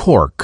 cork.